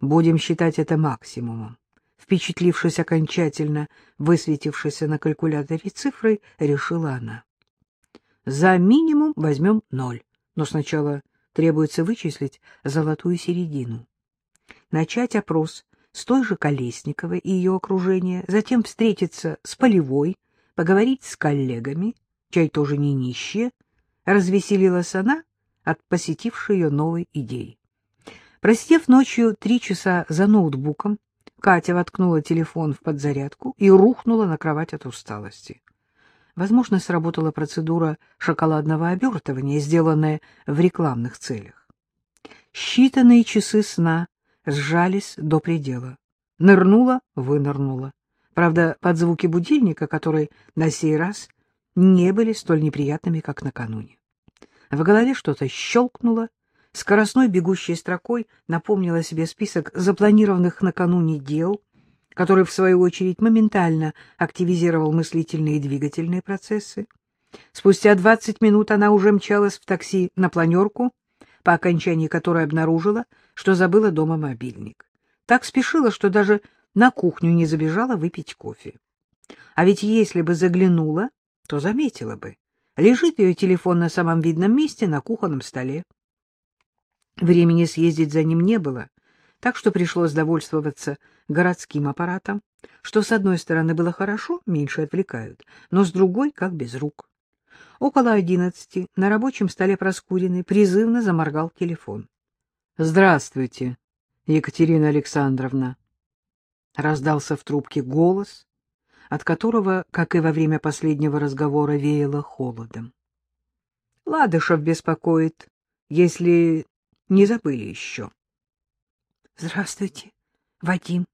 Будем считать это максимумом. Впечатлившись окончательно высветившейся на калькуляторе цифрой, решила она. За минимум возьмем ноль, но сначала требуется вычислить золотую середину. Начать опрос с той же Колесниковой и ее окружения, затем встретиться с Полевой, поговорить с коллегами, чай тоже не нищие, развеселилась она от посетившей ее новой идеи. Просидев ночью три часа за ноутбуком, Катя воткнула телефон в подзарядку и рухнула на кровать от усталости. Возможно, сработала процедура шоколадного обертывания, сделанная в рекламных целях. Считанные часы сна сжались до предела. Нырнула, вынырнула. Правда, под звуки будильника, которые на сей раз не были столь неприятными, как накануне. В голове что-то щелкнуло, скоростной бегущей строкой напомнила себе список запланированных накануне дел, который, в свою очередь, моментально активизировал мыслительные и двигательные процессы. Спустя двадцать минут она уже мчалась в такси на планерку, по окончании которой обнаружила, что забыла дома мобильник. Так спешила, что даже на кухню не забежала выпить кофе. А ведь если бы заглянула, то заметила бы. Лежит ее телефон на самом видном месте на кухонном столе. Времени съездить за ним не было, так что пришлось довольствоваться городским аппаратом, что, с одной стороны, было хорошо, меньше отвлекают, но с другой — как без рук. Около одиннадцати на рабочем столе Проскуриной призывно заморгал телефон. — Здравствуйте, Екатерина Александровна. Раздался в трубке голос, от которого, как и во время последнего разговора, веяло холодом. — Ладышев беспокоит, если не забыли еще. — Здравствуйте, Вадим.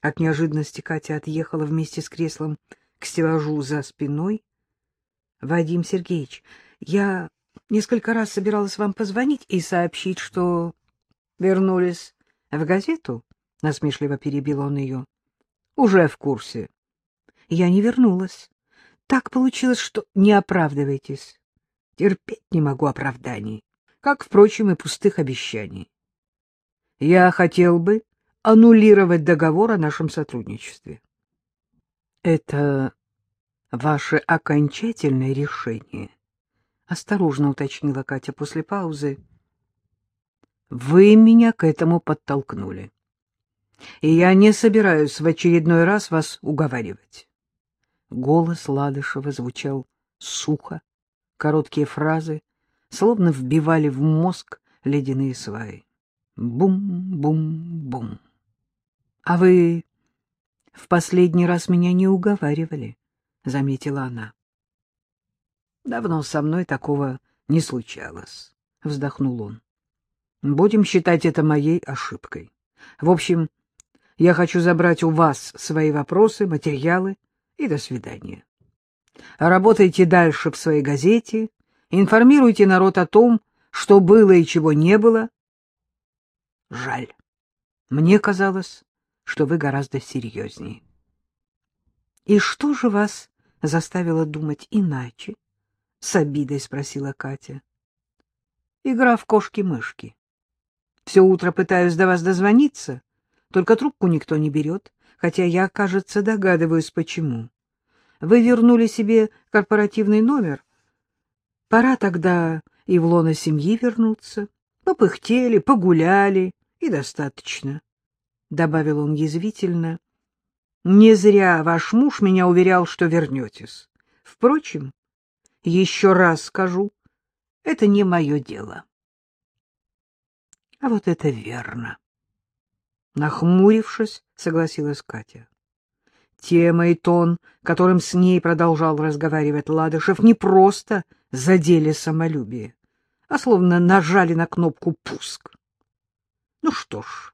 От неожиданности Катя отъехала вместе с креслом к стеллажу за спиной. — Вадим Сергеевич, я несколько раз собиралась вам позвонить и сообщить, что вернулись в газету, — насмешливо перебил он ее. — Уже в курсе. Я не вернулась. Так получилось, что не оправдывайтесь. Терпеть не могу оправданий как, впрочем, и пустых обещаний. Я хотел бы аннулировать договор о нашем сотрудничестве. Это ваше окончательное решение? Осторожно уточнила Катя после паузы. Вы меня к этому подтолкнули. И я не собираюсь в очередной раз вас уговаривать. Голос Ладышева звучал сухо, короткие фразы словно вбивали в мозг ледяные сваи. Бум-бум-бум. — А вы в последний раз меня не уговаривали, — заметила она. — Давно со мной такого не случалось, — вздохнул он. — Будем считать это моей ошибкой. В общем, я хочу забрать у вас свои вопросы, материалы и до свидания. Работайте дальше в своей газете, Информируйте народ о том, что было и чего не было. Жаль. Мне казалось, что вы гораздо серьезнее. И что же вас заставило думать иначе? С обидой спросила Катя. Игра в кошки-мышки. Все утро пытаюсь до вас дозвониться, только трубку никто не берет, хотя я, кажется, догадываюсь, почему. Вы вернули себе корпоративный номер, Пора тогда и в лоно семьи вернуться. Попыхтели, погуляли, и достаточно, — добавил он язвительно. Не зря ваш муж меня уверял, что вернетесь. Впрочем, еще раз скажу, это не мое дело. А вот это верно. Нахмурившись, согласилась Катя. Тема и тон, которым с ней продолжал разговаривать Ладышев, не просто задели самолюбие, а словно нажали на кнопку «пуск». Ну что ж,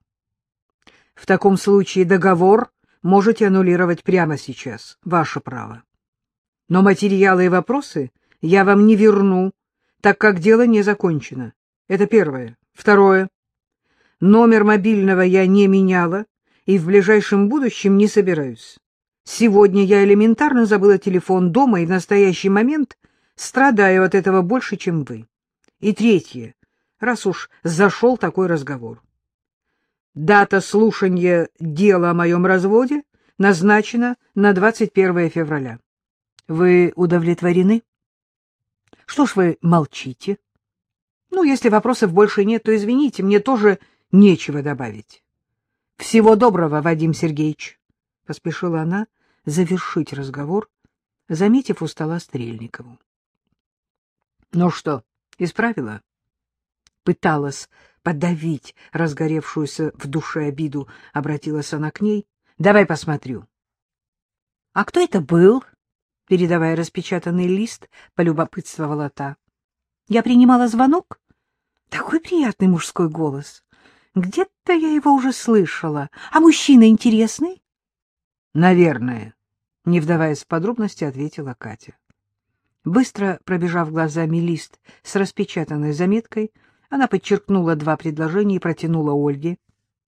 в таком случае договор можете аннулировать прямо сейчас, ваше право. Но материалы и вопросы я вам не верну, так как дело не закончено. Это первое. Второе. Номер мобильного я не меняла и в ближайшем будущем не собираюсь. Сегодня я элементарно забыла телефон дома и в настоящий момент страдаю от этого больше, чем вы. И третье, раз уж зашел такой разговор. Дата слушания дела о моем разводе назначена на 21 февраля. Вы удовлетворены? Что ж вы молчите? Ну, если вопросов больше нет, то извините, мне тоже нечего добавить. Всего доброго, Вадим Сергеевич, — поспешила она завершить разговор, заметив у стола Стрельникову. — Ну что, исправила? Пыталась подавить разгоревшуюся в душе обиду, обратилась она к ней. — Давай посмотрю. — А кто это был? — передавая распечатанный лист, полюбопытствовала та. — Я принимала звонок? Такой приятный мужской голос. Где-то я его уже слышала. А мужчина интересный? — Наверное, — не вдаваясь в подробности, ответила Катя. Быстро пробежав глазами лист с распечатанной заметкой, она подчеркнула два предложения и протянула Ольге.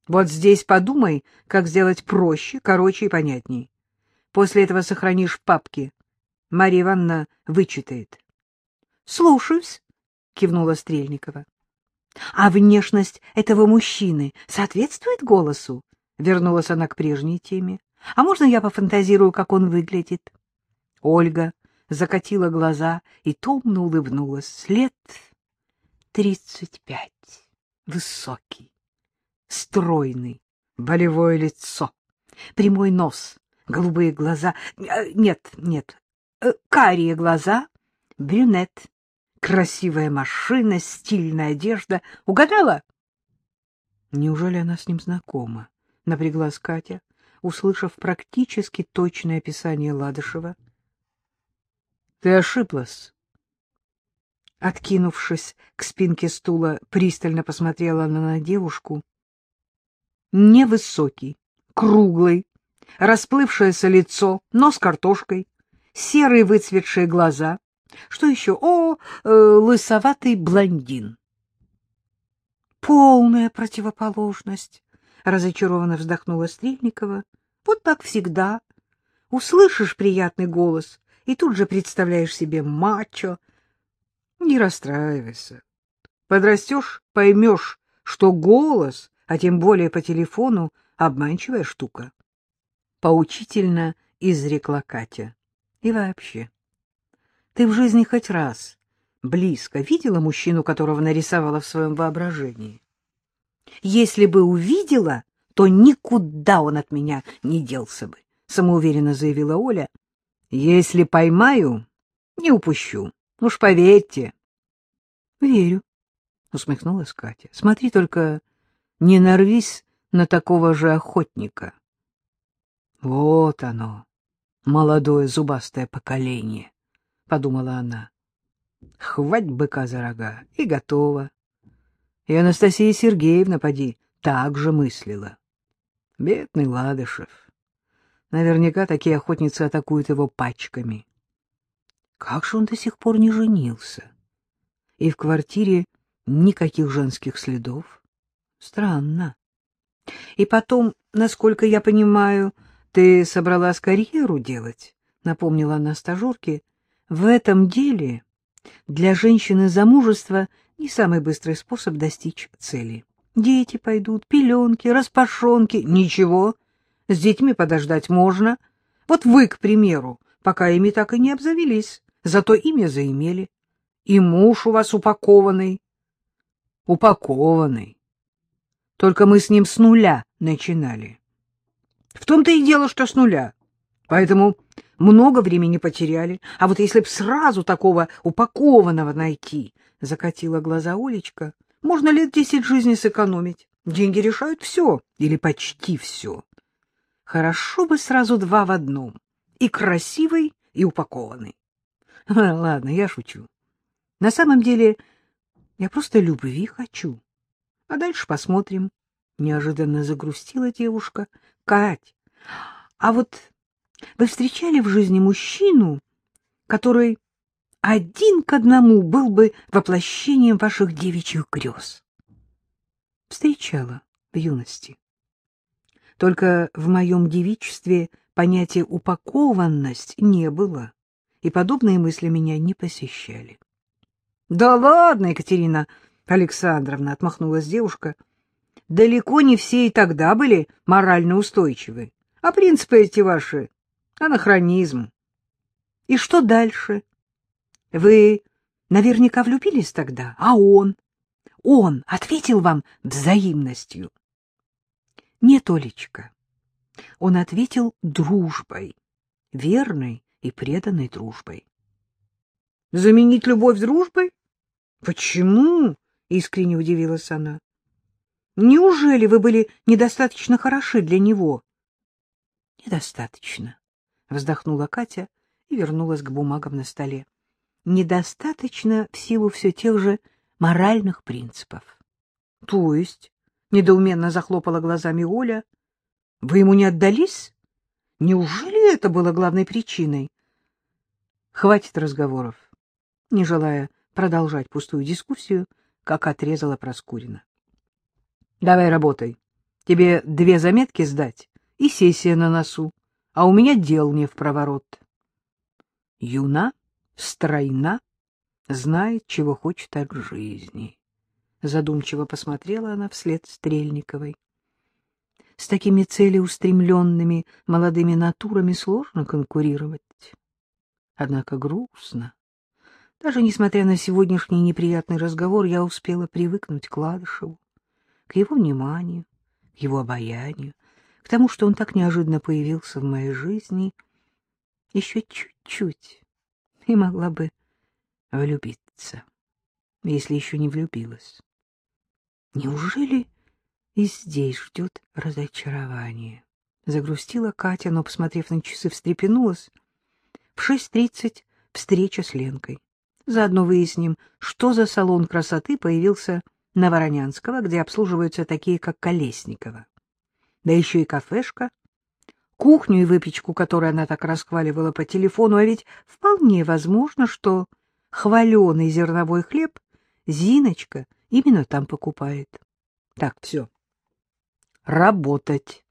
Вот здесь подумай, как сделать проще, короче и понятней. После этого сохранишь в папке. Марья Ивановна вычитает. — Слушаюсь, — кивнула Стрельникова. — А внешность этого мужчины соответствует голосу? — вернулась она к прежней теме. — А можно я пофантазирую, как он выглядит? Ольга закатила глаза и томно улыбнулась. Лет тридцать пять. Высокий стройный, болевое лицо, прямой нос, голубые глаза. Э, нет, нет, э, карие глаза, брюнет, красивая машина, стильная одежда. Угадала? Неужели она с ним знакома? Напряглась Катя, услышав практически точное описание Ладышева. Ты ошиблась. Откинувшись к спинке стула, пристально посмотрела она на девушку невысокий, круглый, расплывшееся лицо, нос картошкой, серые выцветшие глаза. Что еще? О, э, лысоватый блондин. Полная противоположность, разочарованно вздохнула Стрельникова. Вот так всегда. Услышишь приятный голос и тут же представляешь себе мачо. Не расстраивайся. Подрастешь, поймешь, что голос а тем более по телефону, обманчивая штука. Поучительно изрекла Катя. И вообще, ты в жизни хоть раз близко видела мужчину, которого нарисовала в своем воображении? Если бы увидела, то никуда он от меня не делся бы, самоуверенно заявила Оля. Если поймаю, не упущу. Уж поверьте. Верю, усмехнулась Катя. Смотри только, не нарвись на такого же охотника. Вот оно, молодое зубастое поколение, — подумала она. Хвать быка за рога, и готово. И Анастасия Сергеевна, поди, так же мыслила. Бедный Ладышев. Наверняка такие охотницы атакуют его пачками. Как же он до сих пор не женился? И в квартире никаких женских следов. Странно. И потом, насколько я понимаю, ты собралась карьеру делать, напомнила она стажерке. В этом деле для женщины замужество не самый быстрый способ достичь цели. Дети пойдут, пеленки, распашонки. Ничего, с детьми подождать можно. Вот вы, к примеру, пока ими так и не обзавелись, зато имя заимели. И муж у вас упакованный. Упакованный. Только мы с ним с нуля начинали. В том-то и дело, что с нуля. Поэтому много времени потеряли. А вот если б сразу такого упакованного найти, — закатила глаза Олечка, — можно лет десять жизни сэкономить. Деньги решают все, или почти все. Хорошо бы сразу два в одном. И красивый, и упакованный. Ладно, я шучу. На самом деле, я просто любви хочу. А дальше посмотрим. Неожиданно загрустила девушка. Кать, а вот вы встречали в жизни мужчину, который один к одному был бы воплощением ваших девичьих грез? Встречала в юности. Только в моем девичестве понятия упакованность не было, и подобные мысли меня не посещали. — Да ладно, Екатерина Александровна, — отмахнулась девушка, — далеко не все и тогда были морально устойчивы. А принципы эти ваши — анахронизм. И что дальше? Вы наверняка влюбились тогда, а он? Он ответил вам взаимностью? Нет, Олечка. Он ответил дружбой, верной и преданной дружбой. Заменить любовь дружбой? Почему? Искренне удивилась она. Неужели вы были недостаточно хороши для него? Недостаточно, вздохнула Катя и вернулась к бумагам на столе. Недостаточно в силу все тех же моральных принципов. То есть, недоуменно захлопала глазами Оля, вы ему не отдались? Неужели это было главной причиной? Хватит разговоров. Не желая продолжать пустую дискуссию, как отрезала Проскурина. — Давай работай. Тебе две заметки сдать и сессия на носу, а у меня дел не в проворот. Юна, стройна, знает, чего хочет от жизни. Задумчиво посмотрела она вслед Стрельниковой. С такими целеустремленными молодыми натурами сложно конкурировать. Однако грустно. Даже несмотря на сегодняшний неприятный разговор, я успела привыкнуть к Ладышеву, к его вниманию, к его обаянию, к тому, что он так неожиданно появился в моей жизни. Еще чуть-чуть, и могла бы влюбиться, если еще не влюбилась. Неужели и здесь ждет разочарование? Загрустила Катя, но, посмотрев на часы, встрепенулась. В шесть тридцать встреча с Ленкой. Заодно выясним, что за салон красоты появился на Воронянского, где обслуживаются такие, как Колесникова. Да еще и кафешка. Кухню и выпечку, которую она так расхваливала по телефону, а ведь вполне возможно, что хваленый зерновой хлеб Зиночка именно там покупает. Так, все. Работать.